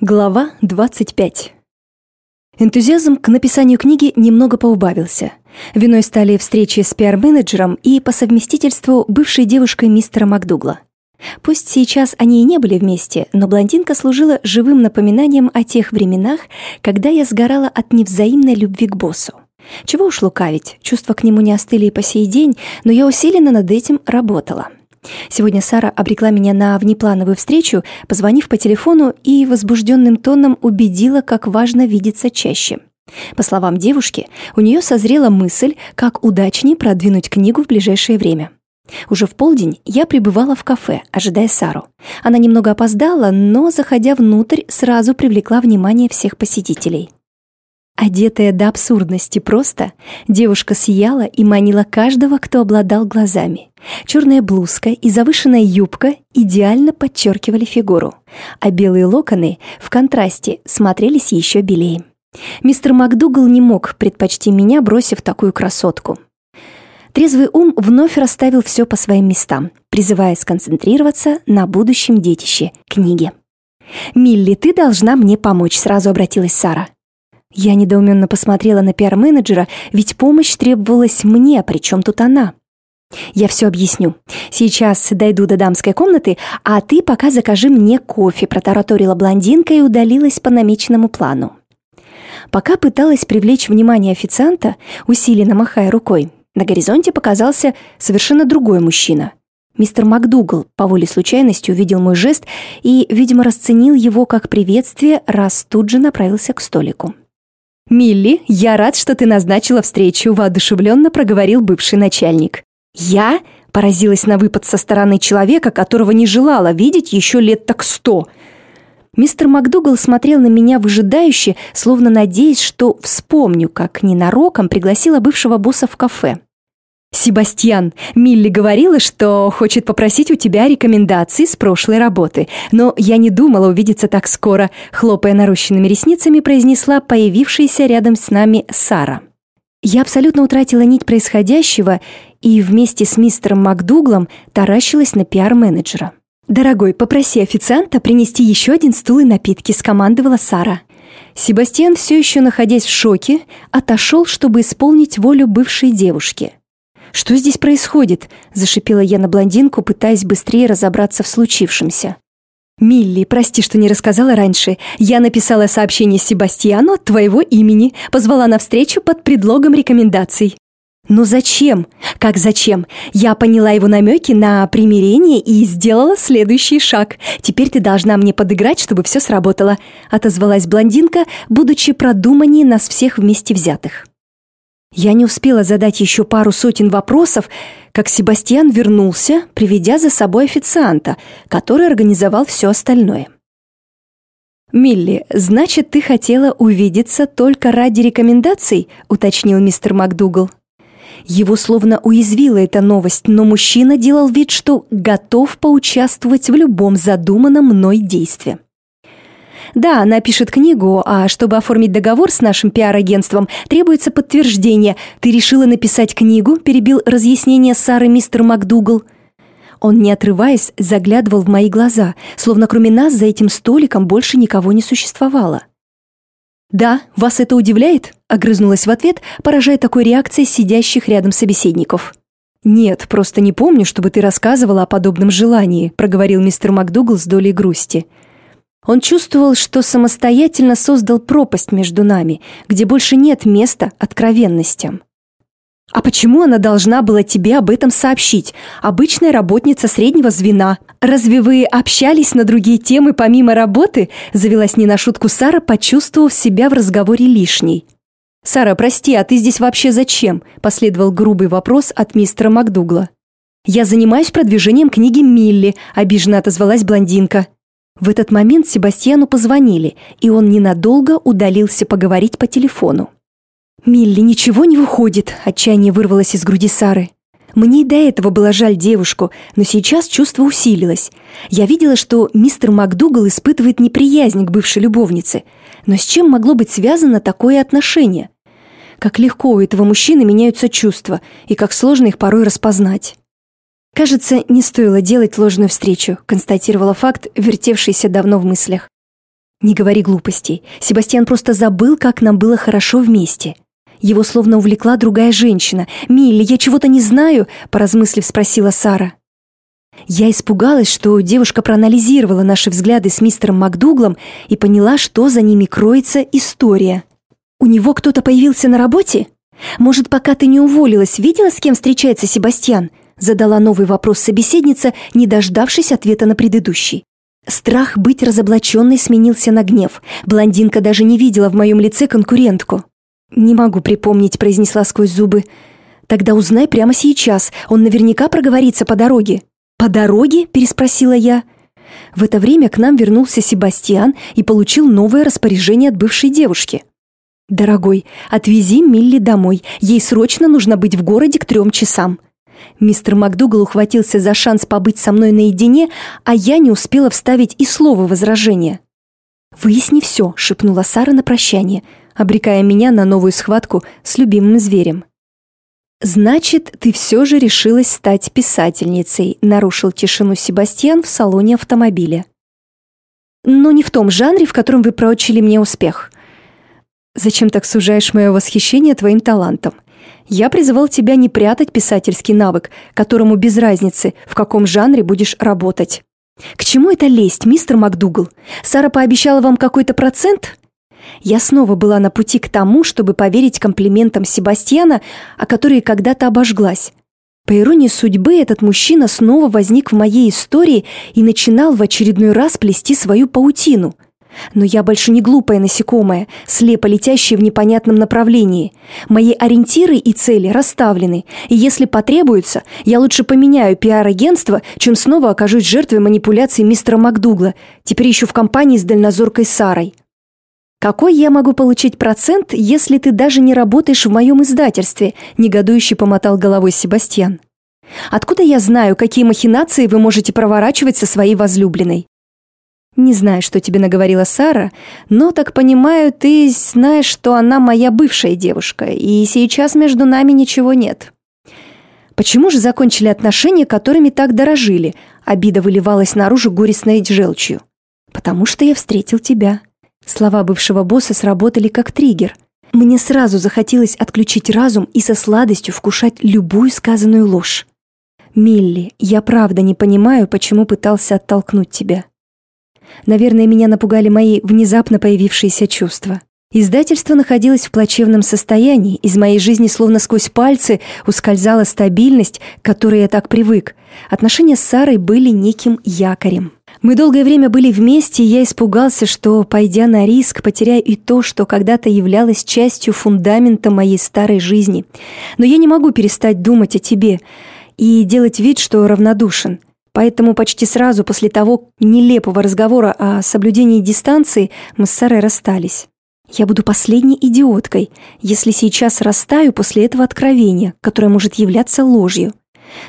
Глава 25. Энтузиазм к написанию книги немного поубавился. Виной стали встречи с пиар-менеджером и по совместительству бывшей девушкой мистера Макдугла. Пусть сейчас они и не были вместе, но блондинка служила живым напоминанием о тех временах, когда я сгорала от невзаимной любви к боссу. Чего уж лукавить, чувства к нему не остыли и по сей день, но я усиленно над этим работала. Сегодня Сара обрекла меня на внеплановую встречу, позвонив по телефону и возбужденным тоном убедила, как важно видеться чаще. По словам девушки, у нее созрела мысль, как удачнее продвинуть книгу в ближайшее время. Уже в полдень я пребывала в кафе, ожидая Сару. Она немного опоздала, но, заходя внутрь, сразу привлекла внимание всех посетителей. Одетая до абсурдности просто, девушка сияла и манила каждого, кто обладал глазами. Черная блузка и завышенная юбка идеально подчеркивали фигуру, а белые локоны в контрасте смотрелись еще белее. Мистер МакДугал не мог предпочти меня, бросив такую красотку. Трезвый ум вновь расставил все по своим местам, призывая сконцентрироваться на будущем детище – книге. «Милли, ты должна мне помочь», – сразу обратилась Сара. Я недоуменно посмотрела на пиар-менеджера, ведь помощь требовалась мне, причем тут она. «Я все объясню. Сейчас дойду до дамской комнаты, а ты пока закажи мне кофе», протараторила блондинка и удалилась по намеченному плану. Пока пыталась привлечь внимание официанта, усиленно махая рукой, на горизонте показался совершенно другой мужчина. Мистер МакДугал по воле случайности увидел мой жест и, видимо, расценил его как приветствие, раз тут же направился к столику. «Милли, я рад, что ты назначила встречу», – воодушевленно проговорил бывший начальник. «Я?» – поразилась на выпад со стороны человека, которого не желала видеть еще лет так сто. Мистер МакДугал смотрел на меня выжидающе, словно надеясь, что вспомню, как ненароком пригласила бывшего босса в кафе. «Себастьян, Милли говорила, что хочет попросить у тебя рекомендации с прошлой работы, но я не думала увидеться так скоро», хлопая нарощенными ресницами, произнесла появившаяся рядом с нами Сара. Я абсолютно утратила нить происходящего и вместе с мистером МакДуглом таращилась на пиар-менеджера. «Дорогой, попроси официанта принести еще один стул и напитки», – скомандовала Сара. Себастьян, все еще находясь в шоке, отошел, чтобы исполнить волю бывшей девушки – «Что здесь происходит?» – зашипела я на блондинку, пытаясь быстрее разобраться в случившемся. «Милли, прости, что не рассказала раньше. Я написала сообщение Себастьяну от твоего имени, позвала на встречу под предлогом рекомендаций». «Ну зачем? Как зачем? Я поняла его намеки на примирение и сделала следующий шаг. Теперь ты должна мне подыграть, чтобы все сработало», — отозвалась блондинка, будучи продуманнее нас всех вместе взятых. Я не успела задать еще пару сотен вопросов, как Себастьян вернулся, приведя за собой официанта, который организовал все остальное. «Милли, значит, ты хотела увидеться только ради рекомендаций?» – уточнил мистер МакДугал. Его словно уязвила эта новость, но мужчина делал вид, что готов поучаствовать в любом задуманном мной действии. Да, она пишет книгу, а чтобы оформить договор с нашим пиар-агентством, требуется подтверждение. Ты решила написать книгу?» – перебил разъяснение Сары мистер МакДугал. Он, не отрываясь, заглядывал в мои глаза, словно кроме нас за этим столиком больше никого не существовало. «Да, вас это удивляет?» – огрызнулась в ответ, поражая такой реакцией сидящих рядом собеседников. «Нет, просто не помню, чтобы ты рассказывала о подобном желании», – проговорил мистер МакДугал с долей грусти. Он чувствовал, что самостоятельно создал пропасть между нами, где больше нет места откровенностям. «А почему она должна была тебе об этом сообщить? Обычная работница среднего звена. Разве вы общались на другие темы помимо работы?» Завелась не на шутку Сара, почувствовав себя в разговоре лишней. «Сара, прости, а ты здесь вообще зачем?» Последовал грубый вопрос от мистера Макдугла. «Я занимаюсь продвижением книги Милли», обиженно отозвалась блондинка. В этот момент Себастьяну позвонили, и он ненадолго удалился поговорить по телефону. «Милли, ничего не выходит», – отчаяние вырвалось из груди Сары. Мне и до этого было жаль девушку, но сейчас чувство усилилось. Я видела, что мистер МакДугал испытывает неприязнь к бывшей любовнице. Но с чем могло быть связано такое отношение? Как легко у этого мужчины меняются чувства, и как сложно их порой распознать. «Кажется, не стоило делать ложную встречу», констатировала факт, вертевшийся давно в мыслях. Не говори глупостей. Себастьян просто забыл, как нам было хорошо вместе. Его словно увлекла другая женщина. «Милли, я чего-то не знаю?» – поразмыслив, спросила Сара. Я испугалась, что девушка проанализировала наши взгляды с мистером Макдуглом и поняла, что за ними кроется история. «У него кто-то появился на работе? Может, пока ты не уволилась, видела, с кем встречается Себастьян?» Задала новый вопрос собеседница, не дождавшись ответа на предыдущий. Страх быть разоблаченной сменился на гнев. Блондинка даже не видела в моем лице конкурентку. «Не могу припомнить», — произнесла сквозь зубы. «Тогда узнай прямо сейчас. Он наверняка проговорится по дороге». «По дороге?» — переспросила я. В это время к нам вернулся Себастьян и получил новое распоряжение от бывшей девушки. «Дорогой, отвези Милли домой. Ей срочно нужно быть в городе к трем часам». Мистер МакДугал ухватился за шанс побыть со мной наедине, а я не успела вставить и слова возражения. «Выясни все», — шепнула Сара на прощание, обрекая меня на новую схватку с любимым зверем. «Значит, ты все же решилась стать писательницей», — нарушил тишину Себастьян в салоне автомобиля. «Но не в том жанре, в котором вы проучили мне успех. Зачем так сужаешь мое восхищение твоим талантом? Я призывал тебя не прятать писательский навык, которому без разницы, в каком жанре будешь работать. К чему это лезть, мистер МакДугал? Сара пообещала вам какой-то процент? Я снова была на пути к тому, чтобы поверить комплиментам Себастьяна, о которые когда-то обожглась. По иронии судьбы, этот мужчина снова возник в моей истории и начинал в очередной раз плести свою паутину – но я больше не глупая насекомая, слепо летящая в непонятном направлении. Мои ориентиры и цели расставлены, и если потребуется, я лучше поменяю пиар-агентство, чем снова окажусь жертвой манипуляций мистера Макдугла, теперь еще в компании с дальнозоркой Сарой. «Какой я могу получить процент, если ты даже не работаешь в моем издательстве?» – негодующе помотал головой Себастьян. «Откуда я знаю, какие махинации вы можете проворачивать со своей возлюбленной?» Не знаю, что тебе наговорила Сара, но, так понимаю, ты знаешь, что она моя бывшая девушка, и сейчас между нами ничего нет. Почему же закончили отношения, которыми так дорожили? Обида выливалась наружу горестной желчью. Потому что я встретил тебя. Слова бывшего босса сработали как триггер. Мне сразу захотелось отключить разум и со сладостью вкушать любую сказанную ложь. Милли, я правда не понимаю, почему пытался оттолкнуть тебя. Наверное, меня напугали мои внезапно появившиеся чувства. Издательство находилось в плачевном состоянии, из моей жизни словно сквозь пальцы ускользала стабильность, к которой я так привык. Отношения с Сарой были неким якорем. Мы долгое время были вместе, и я испугался, что, пойдя на риск, потеряю и то, что когда-то являлось частью фундамента моей старой жизни. Но я не могу перестать думать о тебе и делать вид, что равнодушен. Поэтому почти сразу после того нелепого разговора о соблюдении дистанции мы с Сарой расстались. Я буду последней идиоткой, если сейчас растаю после этого откровения, которое может являться ложью.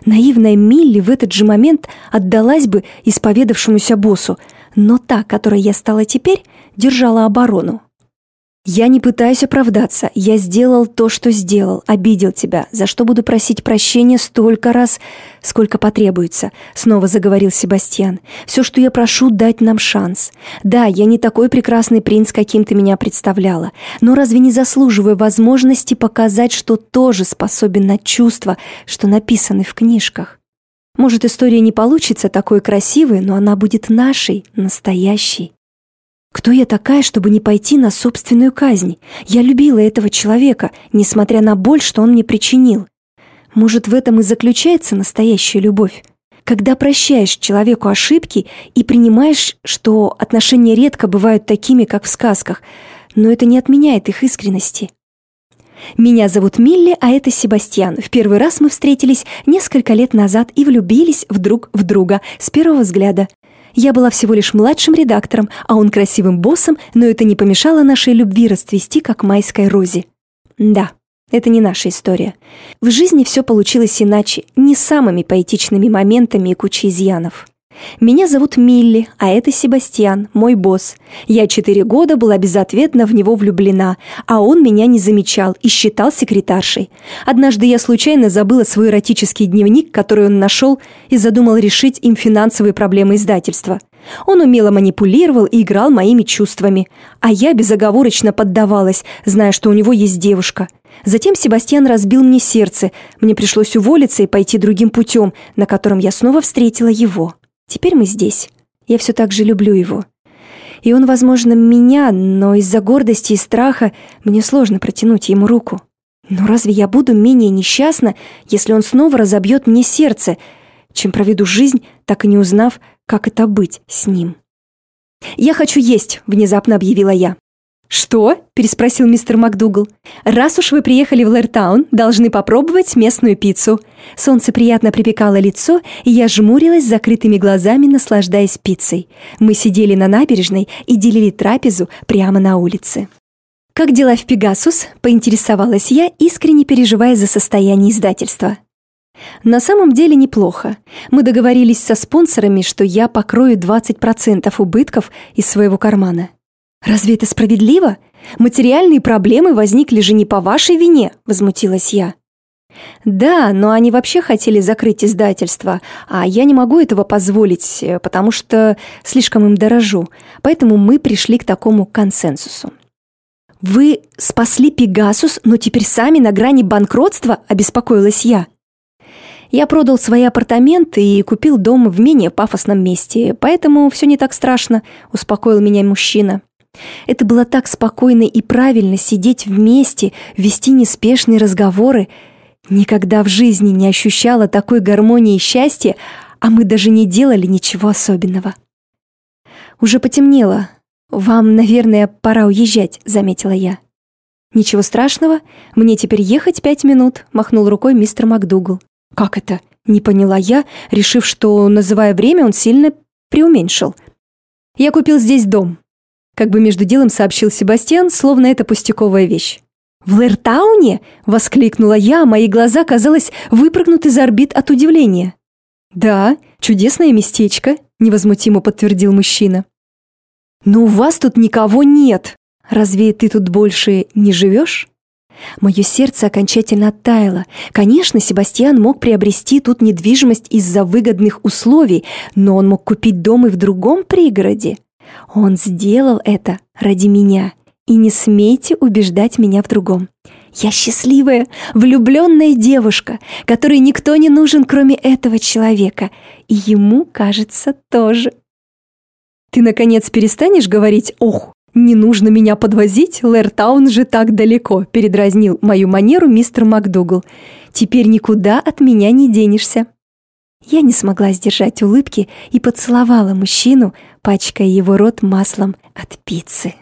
Наивная Милли в этот же момент отдалась бы исповедавшемуся боссу, но та, которой я стала теперь, держала оборону. «Я не пытаюсь оправдаться. Я сделал то, что сделал. Обидел тебя, за что буду просить прощения столько раз, сколько потребуется», — снова заговорил Себастьян. «Все, что я прошу, дать нам шанс. Да, я не такой прекрасный принц, каким ты меня представляла, но разве не заслуживаю возможности показать, что тоже способен на чувства, что написаны в книжках? Может, история не получится такой красивой, но она будет нашей, настоящей». Кто я такая, чтобы не пойти на собственную казнь? Я любила этого человека, несмотря на боль, что он мне причинил. Может, в этом и заключается настоящая любовь? Когда прощаешь человеку ошибки и принимаешь, что отношения редко бывают такими, как в сказках, но это не отменяет их искренности. Меня зовут Милли, а это Себастьян. В первый раз мы встретились несколько лет назад и влюбились вдруг в друга с первого взгляда. Я была всего лишь младшим редактором, а он красивым боссом, но это не помешало нашей любви расцвести, как майской розе. Да, это не наша история. В жизни все получилось иначе, не самыми поэтичными моментами и кучей изъянов. Меня зовут Милли, а это Себастьян, мой босс. Я четыре года была безответно в него влюблена, а он меня не замечал и считал секретаршей. Однажды я случайно забыла свой эротический дневник, который он нашел, и задумал решить им финансовые проблемы издательства. Он умело манипулировал и играл моими чувствами, а я безоговорочно поддавалась, зная, что у него есть девушка. Затем Себастьян разбил мне сердце, мне пришлось уволиться и пойти другим путем, на котором я снова встретила его. Теперь мы здесь. Я все так же люблю его. И он, возможно, меня, но из-за гордости и страха мне сложно протянуть ему руку. Но разве я буду менее несчастна, если он снова разобьет мне сердце, чем проведу жизнь, так и не узнав, как это быть с ним? «Я хочу есть», — внезапно объявила я. «Что?» – переспросил мистер МакДугал. «Раз уж вы приехали в Лэртаун, должны попробовать местную пиццу». Солнце приятно припекало лицо, и я жмурилась закрытыми глазами, наслаждаясь пиццей. Мы сидели на набережной и делили трапезу прямо на улице. «Как дела в Пегасус?» – поинтересовалась я, искренне переживая за состояние издательства. На самом деле неплохо. Мы договорились со спонсорами, что я покрою 20% убытков из своего кармана. «Разве это справедливо? Материальные проблемы возникли же не по вашей вине», — возмутилась я. «Да, но они вообще хотели закрыть издательство, а я не могу этого позволить, э, потому что слишком им дорожу, поэтому мы пришли к такому консенсусу». «Вы спасли Пегасус, но теперь сами на грани банкротства?» – обеспокоилась я. Я продал свои апартаменты и купил дом в менее пафосном месте, поэтому все не так страшно, успокоил меня мужчина. Это было так спокойно и правильно сидеть вместе, вести неспешные разговоры. Никогда в жизни не ощущала такой гармонии и счастья, а мы даже не делали ничего особенного. «Уже потемнело. Вам, наверное, пора уезжать», — заметила я. «Ничего страшного, мне теперь ехать пять минут», — махнул рукой мистер МакДугал. «Как это?» — не поняла я, решив, что, называя время, он сильно преуменьшил. «Я купил здесь дом как бы между делом сообщил Себастьян, словно это пустяковая вещь. «В Лэртауне?» — воскликнула я, мои глаза, казалось, выпрыгнут из орбит от удивления. «Да, чудесное местечко», — невозмутимо подтвердил мужчина. «Но у вас тут никого нет. Разве ты тут больше не живешь?» Мое сердце окончательно оттаяло. Конечно, Себастьян мог приобрести тут недвижимость из-за выгодных условий, но он мог купить дом и в другом пригороде. Он сделал это ради меня, и не смейте убеждать меня в другом. Я счастливая, влюбленная девушка, которой никто не нужен, кроме этого человека, и ему, кажется, тоже. Ты, наконец, перестанешь говорить «ох», «Не нужно меня подвозить, Лэртаун же так далеко», — передразнил мою манеру мистер МакДугал. «Теперь никуда от меня не денешься». Я не смогла сдержать улыбки и поцеловала мужчину, пачкая его рот маслом от пиццы.